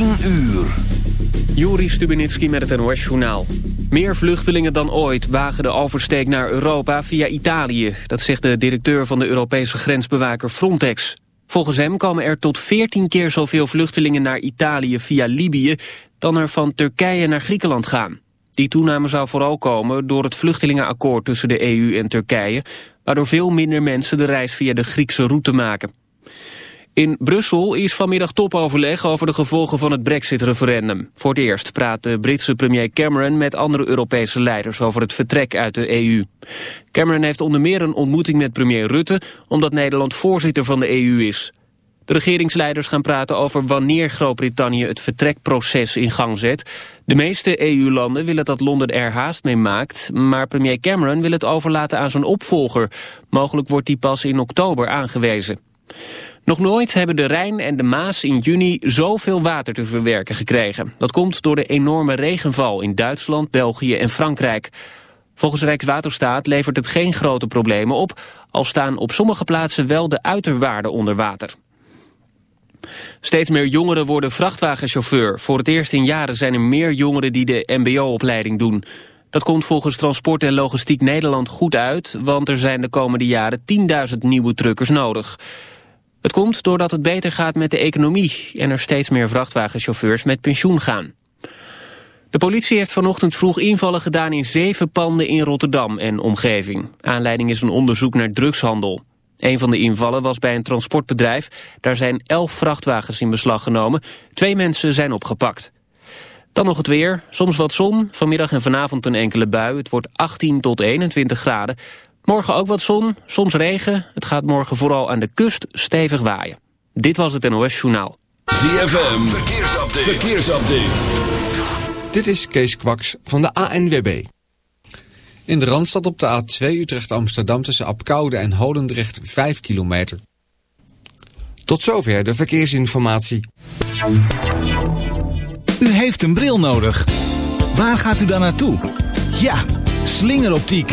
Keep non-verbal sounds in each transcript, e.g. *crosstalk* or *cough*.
10 uur. Stubenitski met het NOS-journaal. Meer vluchtelingen dan ooit wagen de oversteek naar Europa via Italië. Dat zegt de directeur van de Europese grensbewaker Frontex. Volgens hem komen er tot 14 keer zoveel vluchtelingen naar Italië via Libië... dan er van Turkije naar Griekenland gaan. Die toename zou vooral komen door het vluchtelingenakkoord tussen de EU en Turkije... waardoor veel minder mensen de reis via de Griekse route maken. In Brussel is vanmiddag topoverleg over de gevolgen van het brexit-referendum. Voor het eerst praat de Britse premier Cameron met andere Europese leiders over het vertrek uit de EU. Cameron heeft onder meer een ontmoeting met premier Rutte, omdat Nederland voorzitter van de EU is. De regeringsleiders gaan praten over wanneer Groot-Brittannië het vertrekproces in gang zet. De meeste EU-landen willen dat Londen er haast mee maakt, maar premier Cameron wil het overlaten aan zijn opvolger. Mogelijk wordt die pas in oktober aangewezen. Nog nooit hebben de Rijn en de Maas in juni zoveel water te verwerken gekregen. Dat komt door de enorme regenval in Duitsland, België en Frankrijk. Volgens Rijkswaterstaat levert het geen grote problemen op... al staan op sommige plaatsen wel de uiterwaarden onder water. Steeds meer jongeren worden vrachtwagenchauffeur. Voor het eerst in jaren zijn er meer jongeren die de mbo-opleiding doen. Dat komt volgens Transport en Logistiek Nederland goed uit... want er zijn de komende jaren 10.000 nieuwe truckers nodig. Het komt doordat het beter gaat met de economie... en er steeds meer vrachtwagenchauffeurs met pensioen gaan. De politie heeft vanochtend vroeg invallen gedaan in zeven panden in Rotterdam en omgeving. Aanleiding is een onderzoek naar drugshandel. Een van de invallen was bij een transportbedrijf. Daar zijn elf vrachtwagens in beslag genomen. Twee mensen zijn opgepakt. Dan nog het weer. Soms wat zon. Vanmiddag en vanavond een enkele bui. Het wordt 18 tot 21 graden. Morgen ook wat zon, soms regen. Het gaat morgen vooral aan de kust stevig waaien. Dit was het NOS Journaal. ZFM, verkeersupdate. verkeersupdate. Dit is Kees Kwaks van de ANWB. In de Randstad op de A2 Utrecht-Amsterdam tussen Apkoude en Holendrecht 5 kilometer. Tot zover de verkeersinformatie. U heeft een bril nodig. Waar gaat u dan naartoe? Ja, slingeroptiek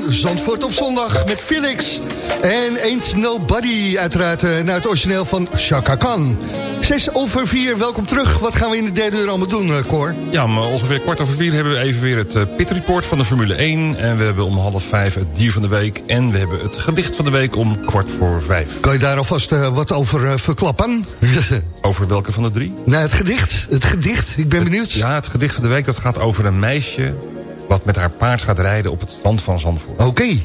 van uur 3 van Zandvoort op zondag met Felix. En Ain't Nobody, uiteraard eh, naar het origineel van Chaka Khan. 6 over 4, welkom terug. Wat gaan we in de derde uur allemaal doen, eh, Cor? Ja, maar ongeveer kwart over vier hebben we even weer het eh, Pit Report van de Formule 1. En we hebben om half vijf het dier van de week. En we hebben het gedicht van de week om kwart voor vijf. Kan je daar alvast eh, wat over eh, verklappen? *laughs* Over welke van de drie? nou, het gedicht. Het gedicht, ik ben benieuwd. Ja, het gedicht van de week dat gaat over een meisje... wat met haar paard gaat rijden op het strand van Zandvoort. Oké.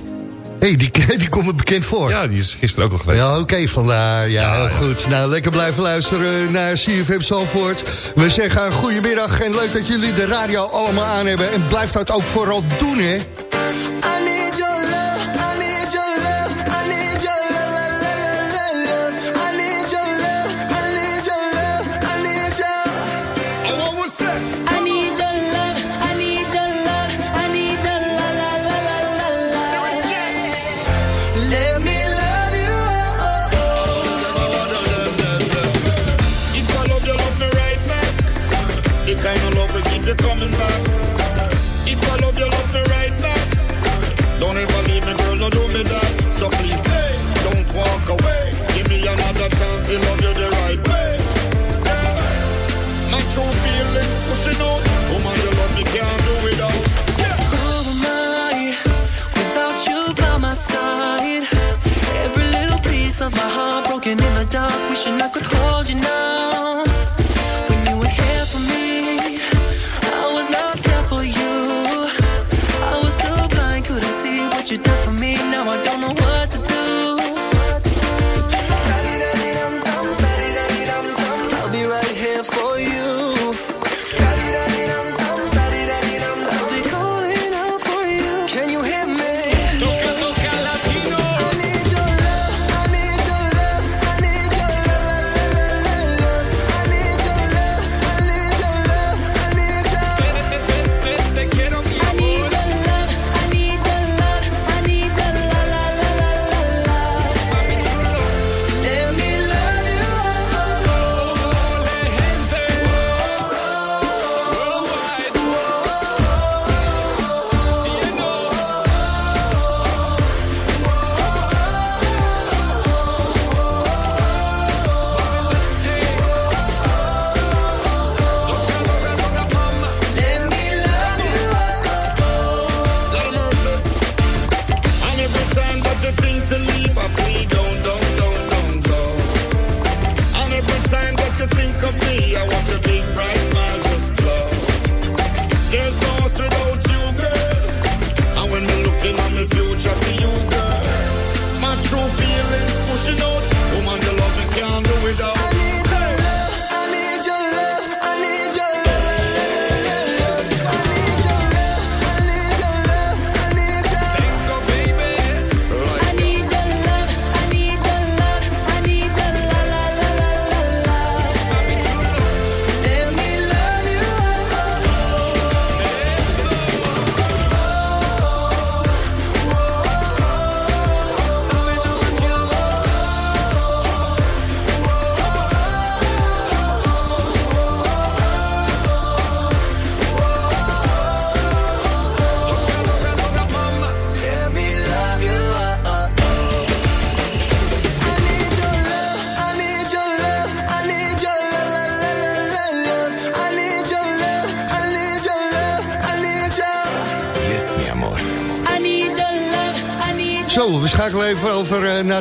hey, die, *laughs* die komt me bekend voor. Ja, die is gisteren ook al geweest. Ja, oké, vandaar. Ja, Ja, heel ja. goed. Nou, lekker blijven luisteren naar CFM Zandvoort. We zeggen goedemiddag en leuk dat jullie de radio allemaal aan hebben. En blijf dat ook vooral doen, hè.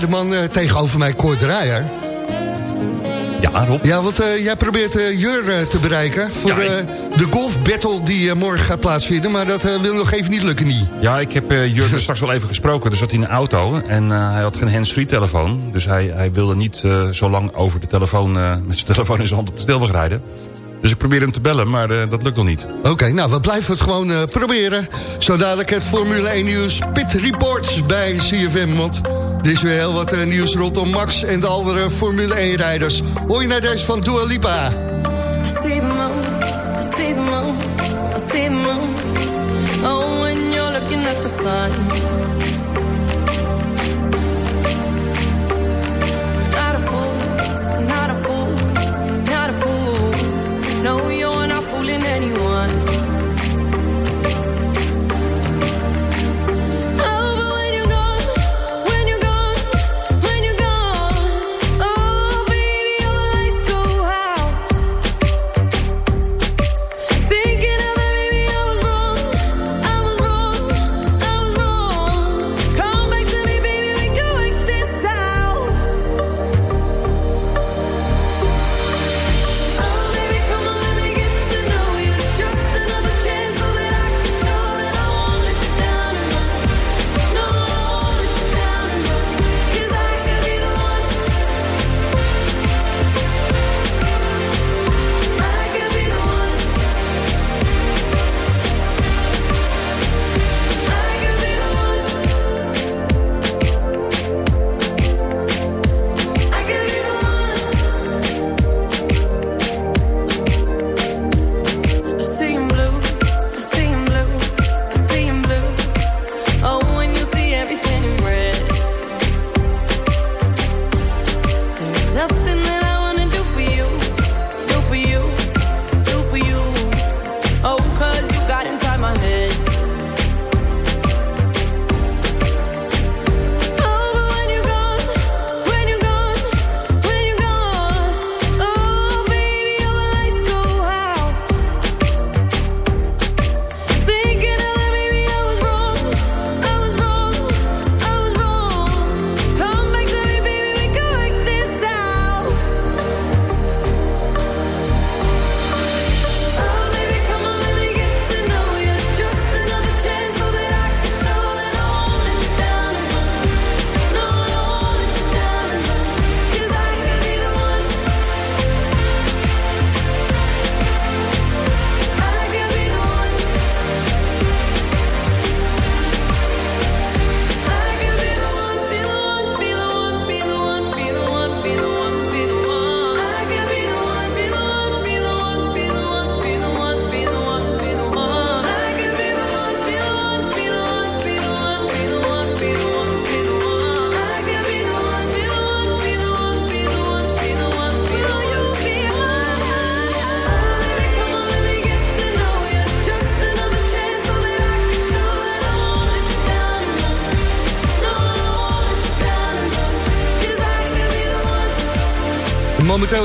Naar de man eh, tegenover mij, Cor Draaier. Ja, Rob. Ja, want eh, jij probeert eh, Jur te bereiken... voor Ja, de golfbattle die morgen gaat plaatsvinden. Maar dat wil nog even niet lukken, niet. Ja, ik heb Jurgen straks wel even gesproken. Er zat hij in een auto en hij had geen hands-free telefoon. Dus hij, hij wilde niet zo lang over de telefoon... met zijn telefoon in zijn hand op de snelweg rijden. Dus ik probeer hem te bellen, maar dat lukt nog niet. Oké, nou, we blijven het gewoon proberen. Zo dadelijk het Formule 1 nieuws Pit Reports bij CFM. Want er is weer heel wat eh, nieuws rondom Max en de andere Formule 1 rijders. Hoor je naar deze van Dua Lipa?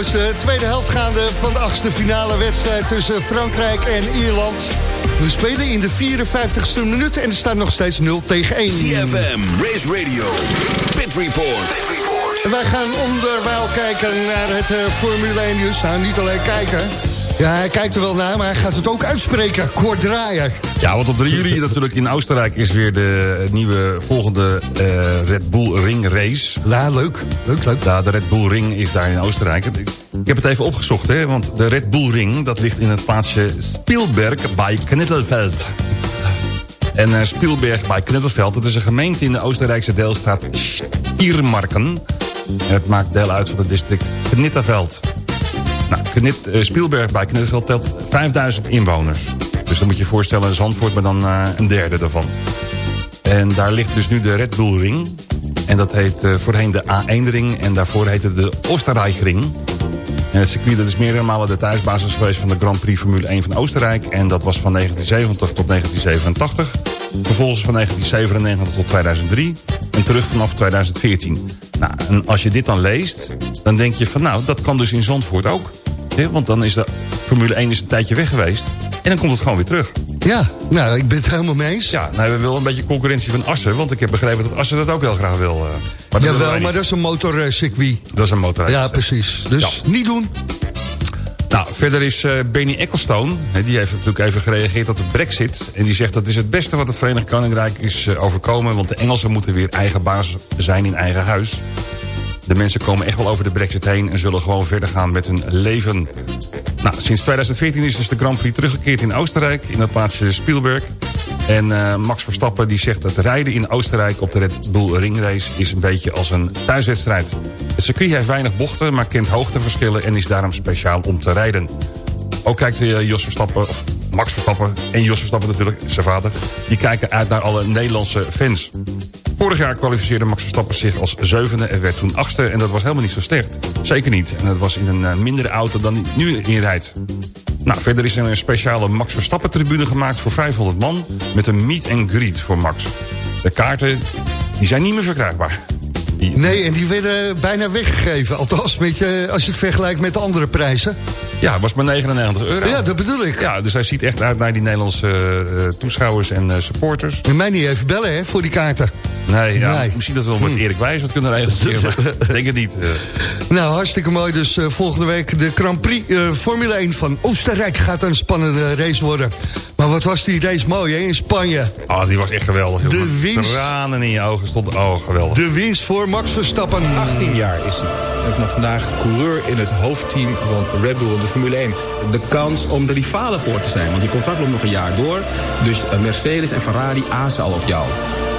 Is de tweede helft gaande van de achtste finale wedstrijd tussen Frankrijk en Ierland. We spelen in de 54ste minuut en er staat nog steeds 0 tegen 1. CFM, Race Radio, Pit Report. En wij gaan onderwijl kijken naar het eh, Formule 1 nieuws. Nou, niet alleen kijken. Ja, hij kijkt er wel naar, maar hij gaat het ook uitspreken. Kort Draaier. Ja, want op 3 *laughs* juli natuurlijk in Oostenrijk is weer de nieuwe volgende eh, Red Bull Ring Race. Ja, leuk. Leuk, leuk. Ja, de Red Bull Ring is daar in Oostenrijk. Ik, ik heb het even opgezocht, hè, want de Red Bull Ring... dat ligt in het plaatsje Spielberg bij Knittelveld. En eh, Spielberg bij Knittelveld, dat is een gemeente in de Oostenrijkse deelstaat Stiermarken. En het maakt deel uit van het district Knitterveld. Nou, eh, Spielberg bij Knitterveld telt 5000 inwoners. Dus dan moet je je voorstellen, Zandvoort, maar dan eh, een derde daarvan. En daar ligt dus nu de Red Bull Ring. En dat heet voorheen de A1-ring en daarvoor heette de Oostenrijk-ring. En het circuit dat is meerdere malen de thuisbasis geweest van de Grand Prix Formule 1 van Oostenrijk. En dat was van 1970 tot 1987. Vervolgens van 1997 tot 2003. En terug vanaf 2014. Nou, en als je dit dan leest, dan denk je van nou, dat kan dus in Zandvoort ook. Want dan is de Formule 1 is een tijdje weg geweest. En dan komt het gewoon weer terug. Ja, nou, ik ben het helemaal mee eens. Ja, nou hebben we wel een beetje concurrentie van Assen. Want ik heb begrepen dat Assen dat ook heel graag wil. eh. Maar willen Jawel, maar dat is een motorcircuit. Dat is een motor. Ja, precies. Dus niet doen. Nou, verder is eh, Benny Ecclestone, die heeft natuurlijk even gereageerd op de brexit. En die zegt dat is het beste wat het Verenigd Koninkrijk is eh, overkomen... want de Engelsen moeten weer eigen baas zijn in eigen huis. De mensen komen echt wel over de brexit heen... en zullen gewoon verder gaan met hun leven. Nou, sinds 2014 is dus de Grand Prix teruggekeerd in Oostenrijk... in het plaatsje Spielberg. En eh, Max Verstappen die zegt dat rijden in Oostenrijk op de Red Bull Ringrace... is een beetje als een thuiswedstrijd. Het circuit heeft weinig bochten, maar kent hoogteverschillen... en is daarom speciaal om te rijden. Ook kijkt eh, Jos Verstappen, of Max Verstappen en Jos Verstappen natuurlijk, zijn vader... die kijken uit naar alle Nederlandse fans. Vorig jaar kwalificeerde Max Verstappen zich als zevende en werd toen achtste... en dat was helemaal niet zo slecht. Zeker niet. En dat was in een eh, mindere auto dan die nu in rijdt. Nou, verder is er een speciale Max Verstappen-tribune gemaakt voor 500 man... met een meet and greet voor Max. De kaarten die zijn niet meer verkrijgbaar. Nee, en die werden bijna weggegeven. Althans, met je, als je het vergelijkt met de andere prijzen. Ja, het was maar 99 euro. Ja, dat bedoel ik. Ja, dus hij ziet echt uit naar die Nederlandse eh, toeschouwers en eh, supporters. En mij niet even bellen, hè, voor die kaarten. Nee, ja, Nee. misschien dat we wel met Erik Wijs wat kunnen regelen. maar ik denk het niet. eh. Nou, hartstikke mooi. Dus eh, volgende week de Grand Prix eh, Formule 1 van Oostenrijk gaat een spannende race worden. Maar wat was die race mooi, hè, in Spanje. Oh, die was echt geweldig. De winst. Tranen in je ogen stonden. Oh, geweldig. De winst voor Max Verstappen. 18 jaar is hij. En vanaf vandaag coureur in het hoofdteam van Red Bull in de Formule 1. de kans om de rivalen voor te zijn. Want die contract loopt nog een jaar door. Dus Mercedes en Ferrari azen al op jou.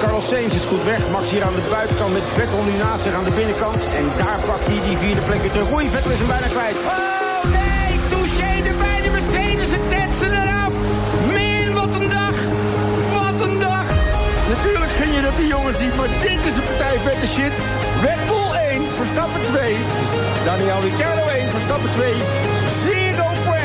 Carlos Sainz is goed weg. Max hier aan de buitenkant met Vettel nu naast zich aan de binnenkant. En daar pakt hij die vierde plek weer terug. Oei, Vettel is hem bijna kwijt. Oh nee, touché erbij. De Mercedes, het tetsen eraf. Min, wat een dag. Wat een dag. Natuurlijk gun je dat die jongens niet, maar dit is een partij vette shit. Red Bull 1, Verstappen 2. Daniel Ricciardo 1, Verstappen 2. Zero point.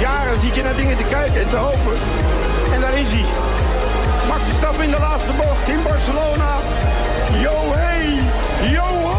Jaren zit je naar dingen te kijken en te hopen. En daar is hij. Max Verstappen in de laatste bocht in Barcelona. Yo hey, yo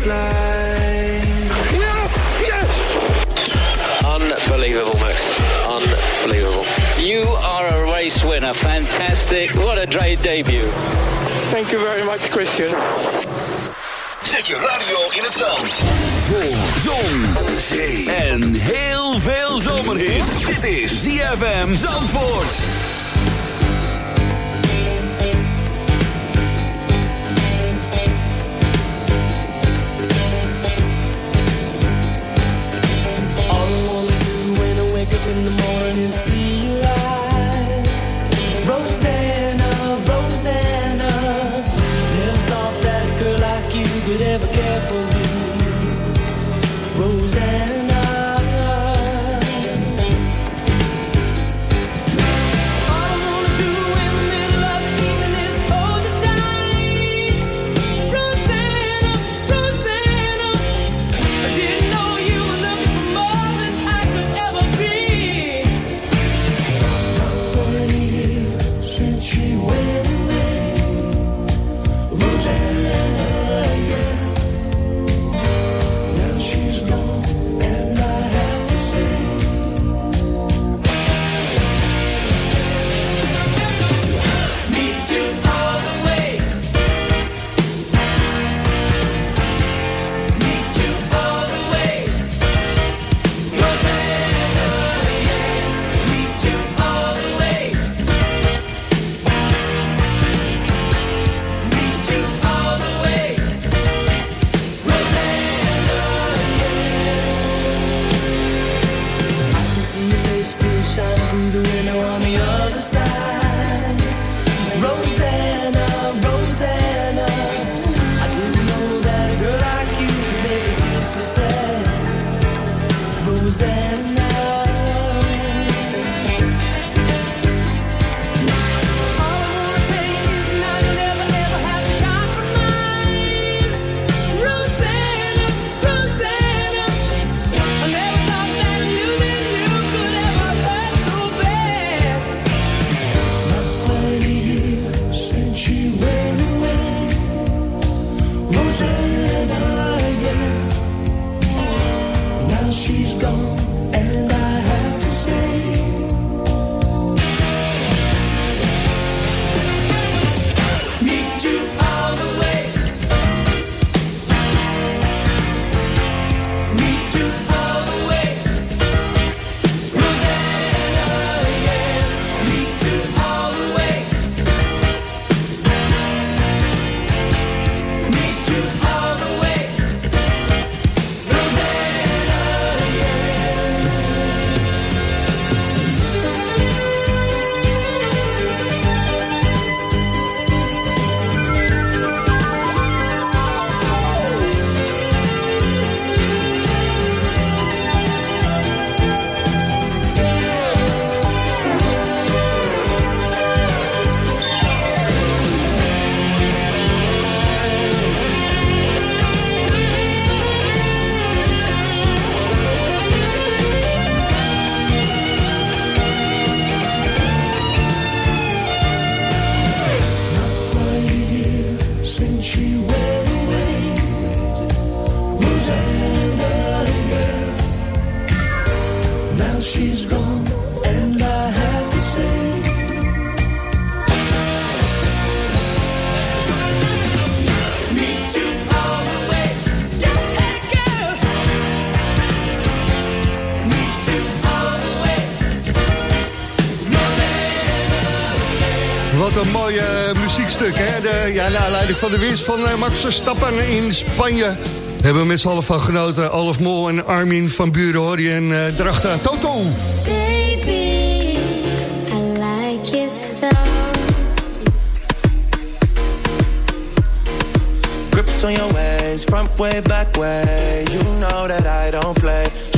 slide. Yes! Yes! Unbelievable, Max. Unbelievable. You are a race winner. Fantastic. What a great debut. Thank you very much, Christian. Zet je radio in het zand. Voor zon, zee en heel veel zomerhit. Dit is ZFM Zandvoort. In the morning see aanleiding van de winst van eh, Max Verstappen in Spanje. Hebben we met z'n allen van genoten. Alf Mol en Armin van Buren hoor je en uh, erachter Toto. Baby, I like your. Grips on your ways, front way, back way. You know that I don't play.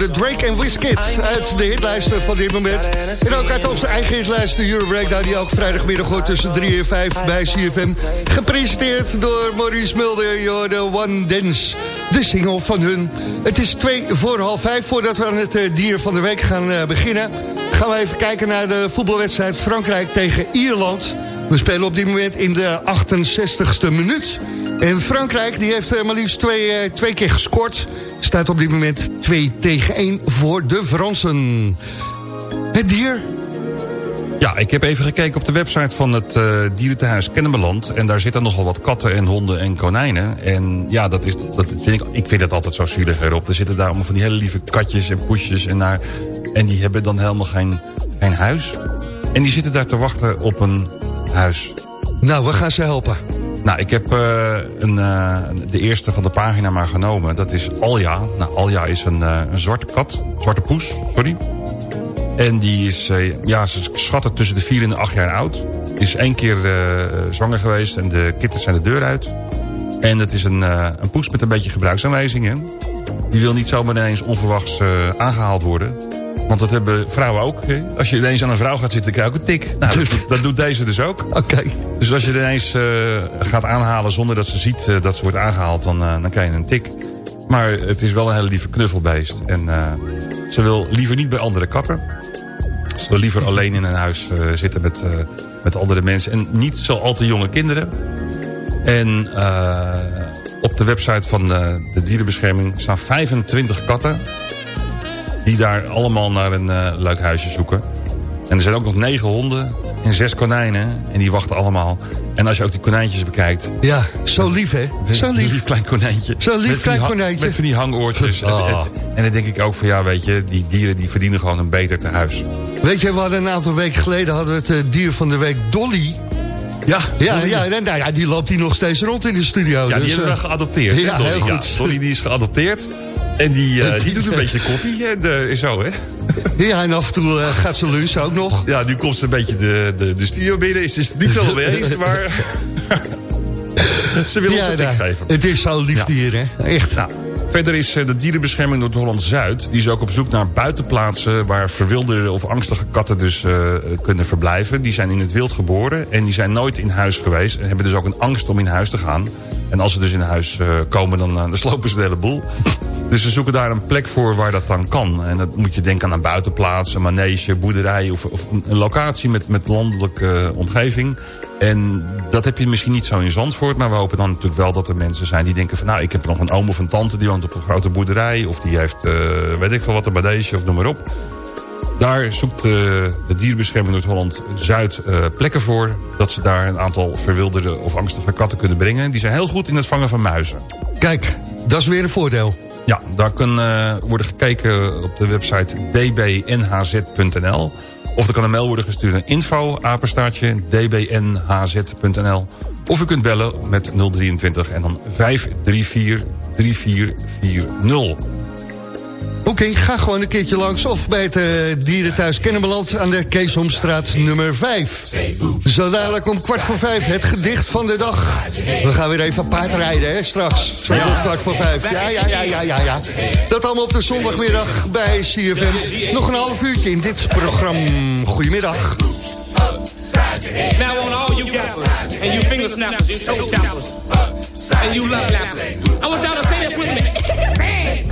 Hoorde Drake en Wizkid uit de hitlijsten van dit moment. En ook uit onze eigen hitlijst, de Euro Breakdown... die ook vrijdagmiddag hoort tussen 3 en 5 bij CFM. Gepresenteerd door Maurice Mulder, hoorde One Dance. De single van hun. Het is twee voor half vijf. Voordat we aan het eh, dier van de week gaan eh, beginnen... gaan we even kijken naar de voetbalwedstrijd Frankrijk tegen Ierland... We spelen op dit moment in de 68ste minuut. En Frankrijk die heeft eh, maar liefst twee, eh, twee keer gescoord. Staat op dit moment 2 tegen 1 voor de Fransen. Het dier? Ja, ik heb even gekeken op de website van het eh dierentehuis Kennemerland. En daar zitten nogal wat katten en honden en konijnen. En ja, dat is, dat vind ik, ik vind dat altijd zo zielig erop. Er zitten daar allemaal van die hele lieve katjes en poesjes. En, daar, en die hebben dan helemaal geen, geen huis. En die zitten daar te wachten op een huis. Nou, we gaan ze helpen. Nou, ik heb eh, een, eh, de eerste van de pagina maar genomen. Dat is Alja. Nou, Alja is een, eh, een zwarte kat. Zwarte poes, sorry. En die is, ja, ze schatten tussen de 4 en de 8 jaar oud. Is één keer zwanger geweest en de kittens zijn de deur uit. En het is een, een poes met een beetje gebruiksaanwijzingen. Die wil niet zomaar ineens onverwachts eh, aangehaald worden. Want dat hebben vrouwen ook. Hè? Als je ineens aan een vrouw gaat zitten, krijg je ook een tik. Nou, dat, doet- dat doet deze dus ook. Oké. Dus als je ineens eh, gaat aanhalen zonder dat ze ziet eh, dat ze wordt aangehaald... Dan, eh, dan krijg je een tik. Maar het is wel een hele lieve knuffelbeest. En ze wil liever niet bij andere katten. Ze wil liever alleen in een huis zitten met, met andere mensen. En niet zo al te jonge kinderen. En op de website van de dierenbescherming staan 25 katten... die daar allemaal naar een eh, leuk huisje zoeken. En er zijn ook nog negen honden en zes konijnen. En die wachten allemaal. En als je ook die konijntjes bekijkt... Ja, zo lief, hè? Zo Een lief. lief klein konijntje. Zo lief klein konijntje. Met van die hangoortjes. *laughs* Ah. En, en, en dan denk ik ook van ja, weet je... die dieren die verdienen gewoon een beter tehuis. Weet je, we hadden een aantal weken geleden hadden we het eh, dier van de week Dolly. Ja, Ja, ja, en, nou ja, die loopt hier nog steeds rond in de studio. Ja, die dus, hebben we eh, geadopteerd. hè, Ja, Dolly? heel goed. Dolly die is geadopteerd. En die, eh, *laughs* die doet een *laughs* beetje koffie. En, zo, hè? *laughs* Ja, en af en toe eh, gaat ze lunchen ook nog. Ja, nu komt ze een beetje de, de, de studio binnen. Is het niet wel mee eens, maar... ze wil ons Ja, een tik nou, geven. Het is zo'n lief Ja. hè? Echt. Nou, verder is eh, de dierenbescherming Noord-Holland-Zuid... die is ook op zoek naar buitenplaatsen... waar verwilderde of angstige katten dus kunnen verblijven. Die zijn in het wild geboren en die zijn nooit in huis geweest... en hebben dus ook een angst om in huis te gaan. En als ze dus in huis komen, dan, dan slopen ze de hele boel. Dus ze zoeken daar een plek voor waar dat dan kan. En dat moet je denken aan een buitenplaats, een manege, boerderij... of, een locatie met, met landelijke omgeving. En dat heb je misschien niet zo in Zandvoort... maar we hopen dan natuurlijk wel dat er mensen zijn die denken van... nou, ik heb nog een oom of een tante die woont op een grote boerderij... of die heeft, eh, weet ik veel wat, een manege of noem maar op. Daar zoekt eh, de dierenbescherming Noord-Holland-Zuid eh, plekken voor... dat ze daar een aantal verwilderde of angstige katten kunnen brengen. Die zijn heel goed in het vangen van muizen. Kijk, dat is weer een voordeel. Ja, daar kan eh, worden gekeken op de website dbnhz.nl. Of er kan een mail worden gestuurd naar info apenstaartje dbnhz.nl. Of u kunt bellen met 023 en dan 534 3440. Oké, ga gewoon een keertje langs. Of bij het uh, dierenthuis Kennemerland aan de Keesomstraat nummer 5. Zo dadelijk om kwart voor vijf het gedicht van de dag. We gaan weer even paardrijden, hè, straks. Zo ja. kwart voor vijf. Ja, ja, ja, ja, ja, ja. Dat allemaal op de zondagmiddag bij CFM. Nog een half uurtje in dit programma. Goedemiddag. Now on all you gappers and you finger snappers, you toe tappers, and you love lappers. I want y'all to say this with me.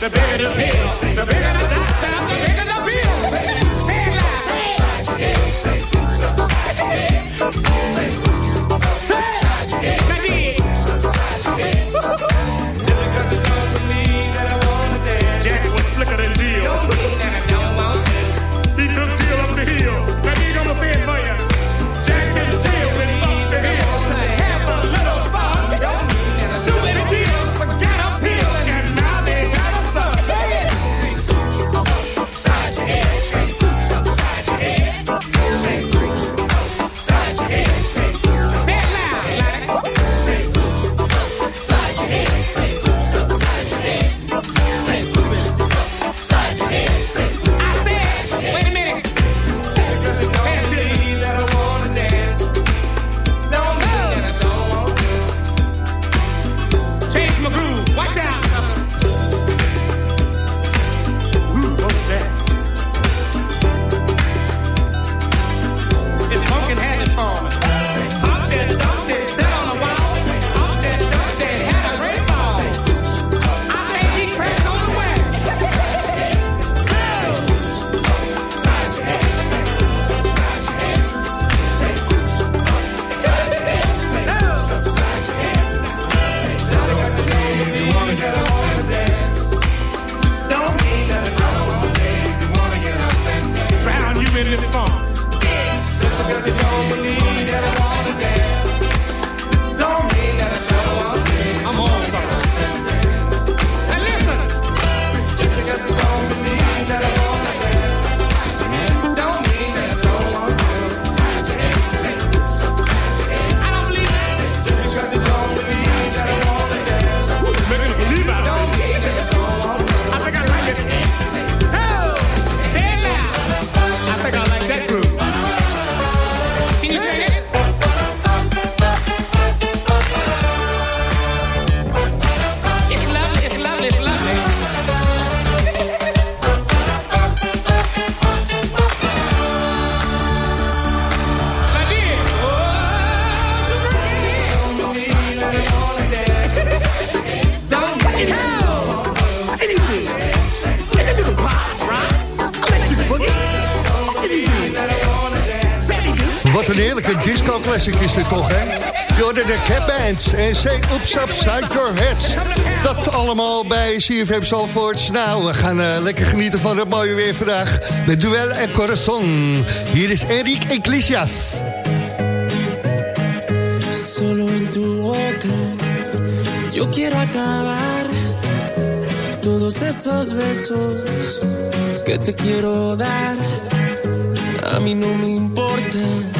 The bigger the pill, the bigger the bigger you don't believe classic is dit toch, hè? Hoorde de Cap Bands en Say Oops Upside Your Head. Dat allemaal bij CFM Zalvoorts. Nou, we gaan uh, lekker genieten van het mooie weer vandaag. Met Duel en Corazon. Hier is Enrique Iglesias. Solo en tu boca yo quiero acabar todos esos besos que te quiero dar. A mí no me importa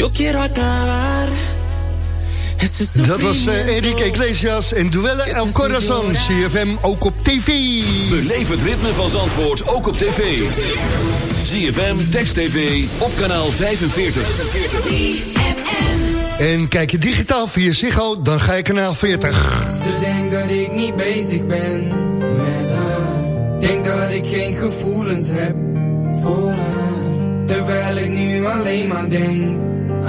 yo quiero acabar. Dat was eh, Erik Iglesias en Duelle El Corazon. CFM ook op tv. Beleef het ritme van Zandvoort ook op tv. ZFM, Text TV, op kanaal 45. En kijk je digitaal via Ziggo, dan ga je kanaal 40. Ze denkt dat ik niet bezig ben met haar. Denk dat ik geen gevoelens heb voor haar. Terwijl ik nu alleen maar denk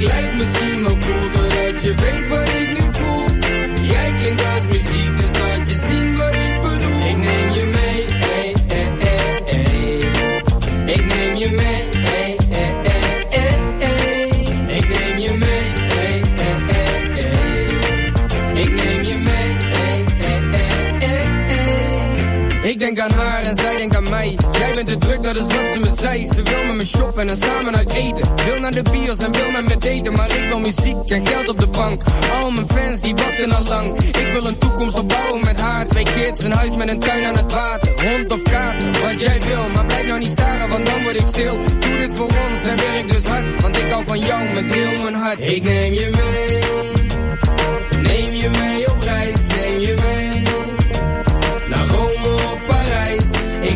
Ik lijk misschien wel cool doordat je weet Jij bent te druk, dat is wat ze me zei. Ze wil met me shoppen en samen uit eten. Wil naar de bios en wil met me daten. Maar ik wil muziek en geld op de bank. Al mijn fans die wachten al lang. Ik wil een toekomst opbouwen met haar. Twee kids, een huis met een tuin aan het water. Hond of kater, wat jij wil. Maar blijf nou niet staren, want dan word ik stil. Doe dit voor ons en werk dus hard. Want ik hou van jou met heel mijn hart. Ik neem je mee. Neem je mee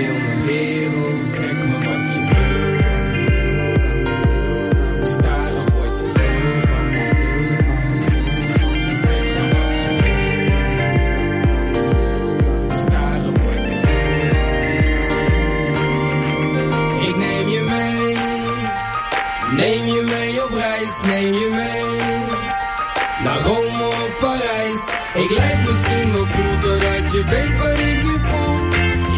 heel mijn stil. Zeg me wat je wil neem je mee. Neem je mee op reis, neem je mee Naar Rome of Parijs Ik lijk misschien wel cool doordat je weet wat ik nu voel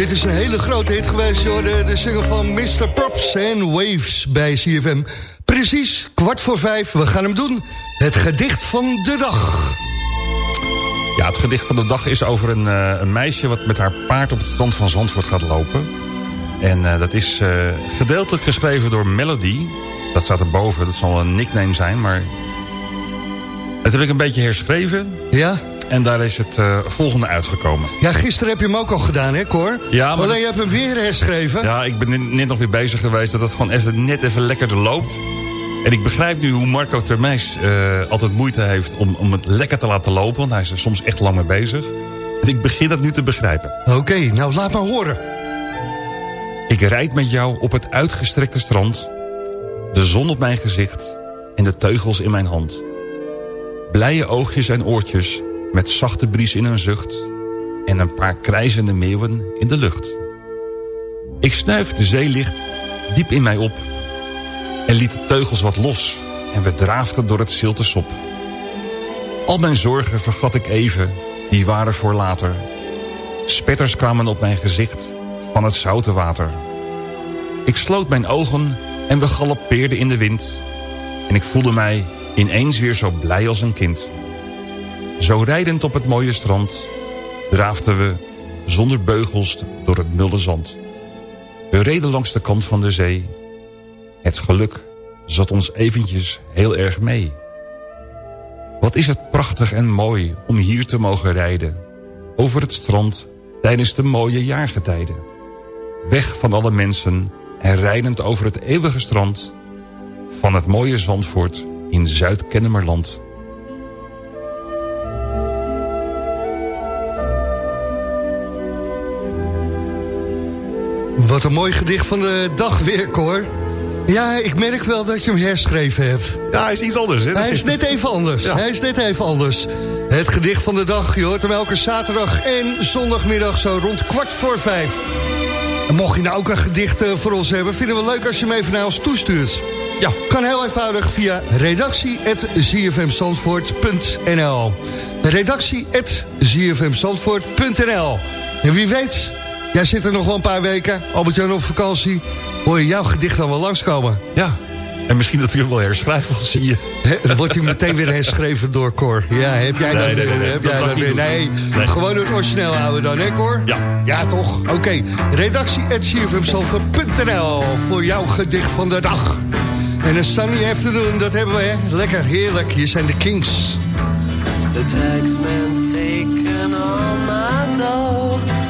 Dit is een hele grote hit geweest, joh. De, de single van Mr. Props en Waves bij CFM. Precies, kwart voor vijf, we gaan hem doen. Het gedicht van de dag. Ja, het gedicht van de dag is over een, eh, een meisje... wat met haar paard op het strand van Zandvoort gaat lopen. En eh, dat is eh, gedeeltelijk geschreven door Melody. Dat staat erboven, dat zal een nickname zijn, maar... Het heb ik een beetje herschreven. Ja? En daar is het eh, volgende uitgekomen. Ja, gisteren heb je hem ook al gedaan, hè, Cor? Ja, maar Alleen je hebt hem weer herschreven. Ja, ik ben net- nog weer bezig geweest dat het gewoon even, net even lekkerder loopt. En ik begrijp nu hoe Marco Termeis eh, altijd moeite heeft om, om het lekker te laten lopen. Want hij is er soms echt lang mee bezig. En ik begin dat nu te begrijpen. Oké, nou laat maar horen. Ik rijd met jou op het uitgestrekte strand. De zon op mijn gezicht en de teugels in mijn hand. Blije oogjes en oortjes met zachte bries in een zucht... en een paar krijzende meeuwen in de lucht. Ik snuif de zeelicht diep in mij op... en liet de teugels wat los en we draafden door het zilte sop. Al mijn zorgen vergat ik even, die waren voor later. Spetters kwamen op mijn gezicht van het zoute water. Ik sloot mijn ogen en we galoppeerden in de wind. En ik voelde mij ineens weer zo blij als een kind. Zo rijdend op het mooie strand draafden we zonder beugels door het mulle zand. We reden langs de kant van de zee. Het geluk zat ons eventjes heel erg mee. Wat is het prachtig en mooi om hier te mogen rijden. Over het strand tijdens de mooie jaargetijden. Weg van alle mensen en rijdend over het eeuwige strand... van het mooie Zandvoort in Zuid-Kennemerland... Wat een mooi gedicht van de dag weer, Cor. Ja, ik merk wel dat je hem herschreven hebt. Ja, hij is iets anders. Hè? Hij is net even anders. Hij is net even anders. Het gedicht van de dag, je hoort hem elke zaterdag en zondagmiddag zo rond kwart voor vijf. En mocht je nou ook een gedicht eh, voor ons hebben... vinden we leuk als je hem even naar ons toestuurt. Ja. Kan heel eenvoudig via redactie.zfmzandvoort.nl redactie.zfmzandvoort.nl En wie weet, jij zit er nog wel een paar weken... Albert-Jan op vakantie, hoor je jouw gedicht dan wel langskomen. Ja, en misschien dat u hem wel herschrijft, zie je. He, dan wordt hij meteen weer herschreven door Cor. Ja, heb jij Nee, dat nee, weer? nee, nee, heb dat jij dat weer? niet Nee, gewoon het origineel houden dan, hè Cor? Ja. Ja, toch? Oké, okay. redactie.cfmsalver.nl voor jouw gedicht van de dag. En een sunny afternoon, dat hebben we, hè? Lekker, heerlijk. Hier zijn de Kings. The taxman's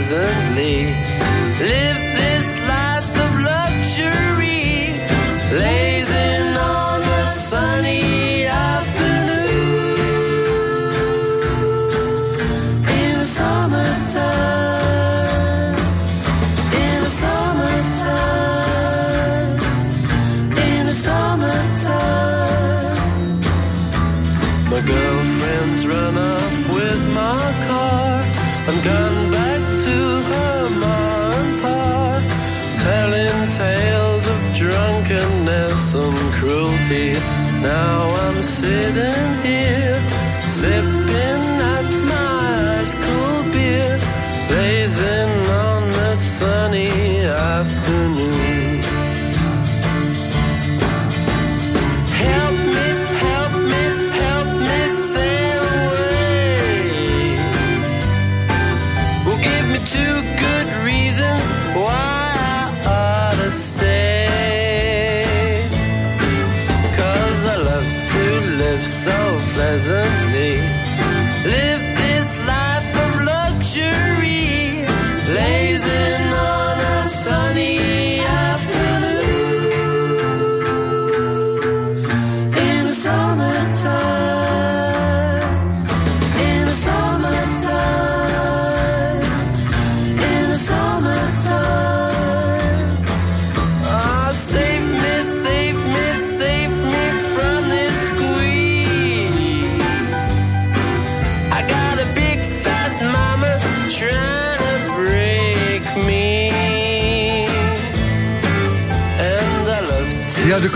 人。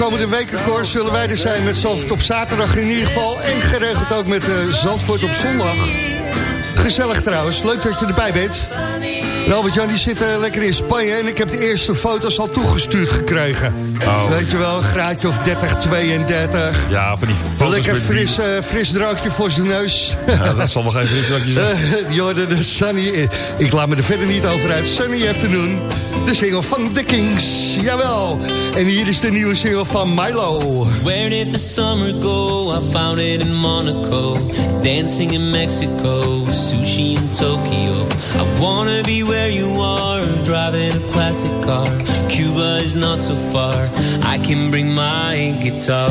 Komende weken, Cor, zullen wij er zijn met Zandvoort op zaterdag in ieder geval. En geregeld ook met uh, Zandvoort op zondag. Gezellig trouwens, leuk dat je erbij bent. En Albert-Jan die zit uh, lekker in Spanje en ik heb de eerste foto's al toegestuurd gekregen. Oh. Weet je wel, een graadje of 30, 32. Ja, van die foto's Lekker fris, uh, fris drankje voor zijn neus. Ja, dat zal wel geen frisdrankje zijn. Uh, *laughs* Jordan, de Sunny. Ik laat me er verder niet over uit. Sunny Afternoon. De single van The Kings. Jawel. En hier is de nieuwe single van Milo. Where did the summer go? I found it in Monaco. Dancing in Mexico. Sushi in Tokyo. I wanna be where you are. Driving a classic car. Cuba is not so far. I can bring my guitar.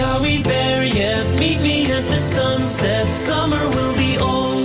are we there yet? Meet me at the sunset. Summer will be over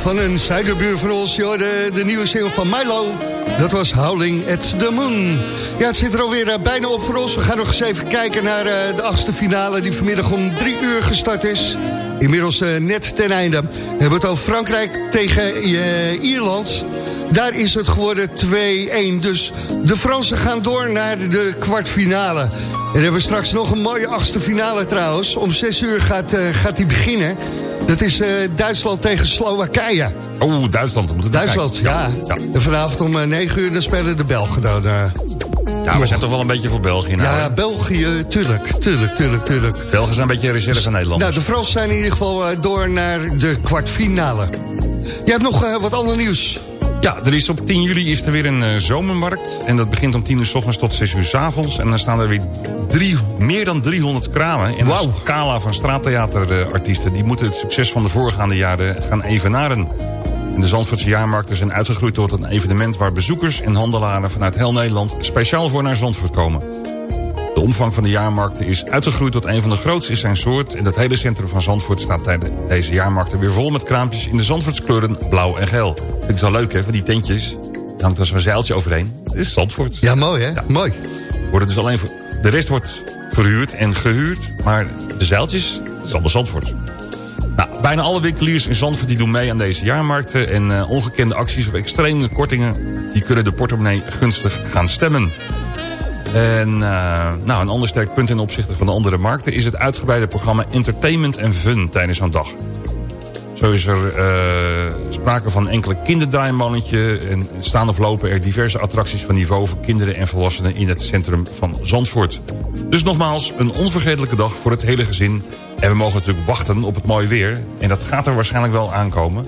van een zuiderbuur van ons. de, de nieuwe single van Milo. Dat was Howling at the Moon. Ja, het zit er alweer eh, bijna op voor ons. We gaan nog eens even kijken naar eh, de achtste finale... die vanmiddag om drie uur gestart is. Inmiddels eh, net ten einde. We hebben het over Frankrijk tegen Ierland. Daar is het geworden 2-1. Dus de Fransen gaan door naar de kwartfinale. En hebben we straks nog een mooie achtste finale trouwens. Om zes uur gaat, gaat die beginnen. Dat is eh, Duitsland tegen Slowakije. Oh, Duitsland. we Moeten we Duitsland, kijken. ja. En vanavond om eh, 9 uur dan spelen de Belgen dan. eh. Ja, we zijn toch wel een beetje voor België nou. ja, hè? België, tuurlijk, tuurlijk, tuurlijk, tuurlijk. Belgen zijn een beetje reserve van Nederland. Nou, de Fransen zijn in ieder geval eh, door naar de kwartfinale. Je hebt nog eh, wat ander nieuws. Ja, er is op 10 juli is er weer een eh, zomermarkt. En dat begint om 10 uur s ochtends tot 6 uur s avonds. En dan staan er weer drie, meer dan 300 kramen. En een scala van straattheaterartiesten. Die moeten het succes van de voorgaande jaren gaan evenaren. En de Zandvoortse jaarmarkten zijn uitgegroeid tot een evenement... waar bezoekers en handelaren vanuit heel Nederland speciaal voor naar Zandvoort komen. De omvang van de jaarmarkten is uitgegroeid tot een van de grootste in zijn soort... en het hele centrum van Zandvoort staat tijdens deze jaarmarkten weer vol met kraampjes... in de Zandvoortskleuren blauw en geel. Vind ik zo leuk, hè, van die tentjes. Er hangt er zo'n zeiltje overheen. Dit is Zandvoort. Ja, mooi, hè? Mooi. Worden dus alleen voor, de rest wordt verhuurd en gehuurd... maar de zeiltjes, dat is allemaal Zandvoort. Nou, bijna alle winkeliers in Zandvoort die doen mee aan deze jaarmarkten... en eh, ongekende acties of extreme kortingen... die kunnen de portemonnee gunstig gaan stemmen. En uh, nou, een ander sterk punt ten opzichte van de andere markten... is het uitgebreide programma Entertainment en Fun tijdens zo'n dag. Zo is er uh, sprake van enkele kinderdraaimannetje... en staan of lopen er diverse attracties van niveau... voor kinderen en volwassenen in het centrum van Zandvoort. Dus nogmaals, een onvergetelijke dag voor het hele gezin. En we mogen natuurlijk wachten op het mooie weer. En dat gaat er waarschijnlijk wel aankomen.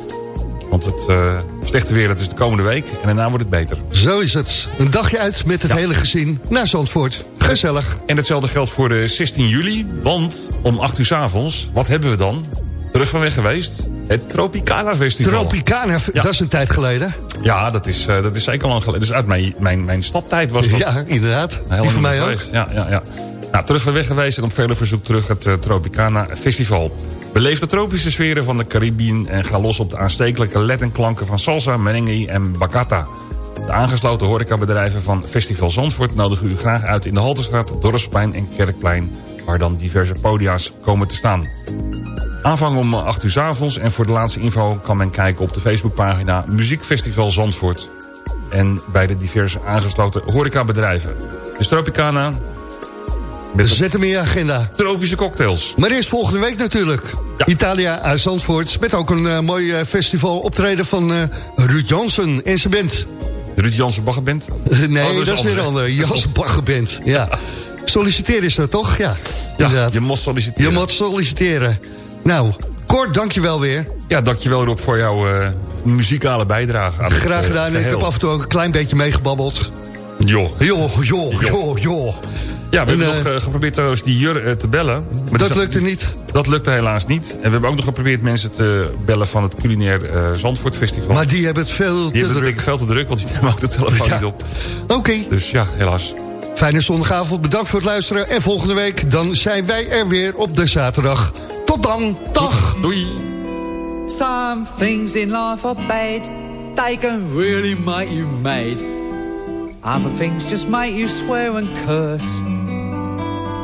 Want het uh, slechte weer dat is de komende week en daarna wordt het beter. Zo is het. Een dagje uit met het hele gezin naar Zandvoort. Gezellig. En hetzelfde geldt voor de 16 juli. Want om 8 uur s avonds, wat hebben we dan? Terug van weg geweest. Het Tropicana Festival. Tropicana, dat is een tijd geleden. Ja, dat is, eh, dat is zeker lang geleden. Dus uit mijn, mijn, mijn staptijd was dat. Ja, inderdaad. Die voor mij ook. Ja, ja, ja. Nou, terug van weg geweest en op vele verzoek terug het eh, Tropicana Festival. Beleef de tropische sferen van de Caribbean... en ga los op de aanstekelijke led en klanken van salsa, merengue en bachata. De aangesloten horecabedrijven van Festival Zandvoort... nodigen u graag uit in de Haltestraat, Dorpsplein en Kerkplein... waar dan diverse podia's komen te staan. Aanvang om 8 uur 's avonds en voor de laatste info kan men kijken op de Facebookpagina Muziekfestival Zandvoort. En bij de diverse aangesloten horecabedrijven. Dus Tropicana. Met Zet hem in je agenda. Tropische cocktails. Maar eerst volgende week natuurlijk. Italia uit Zandvoort. Met ook een eh, mooi eh, festival optreden van eh Ruud Jansen en zijn band. De Ruud Jansen Baggerband? *laughs* nee, Oh, dat, is weer een ander. Jansen Baggerband. Ja. Solliciteren is dat toch? Ja, Ja, je moet solliciteren. Je moet solliciteren. Nou, Kort, dankjewel weer. Ja, dankjewel Rob voor jouw eh, muzikale bijdrage. Aan het, Graag eh, gedaan. Ik heb af en toe ook een klein beetje meegebabbeld. Joh. Joh, joh, joh, joh. Ja, we En, hebben eh, nog eh, geprobeerd trouwens die Jur eh, te bellen. Maar Dat lukte niet. Dat lukte helaas niet. En we hebben ook nog geprobeerd mensen te bellen van het culinair eh, Zandvoort Festival. Maar die hebben het veel die te hebben het druk. denk ik veel te druk, want die nemen ook de telefoon Ja. niet op. Oké. Dus ja, helaas. Fijne zondagavond, bedankt voor het luisteren. En volgende week dan zijn wij er weer op de zaterdag. Tot dan, dag. Doei. Some things in life are bad. They can really make you mad. Other things just make you swear and curse.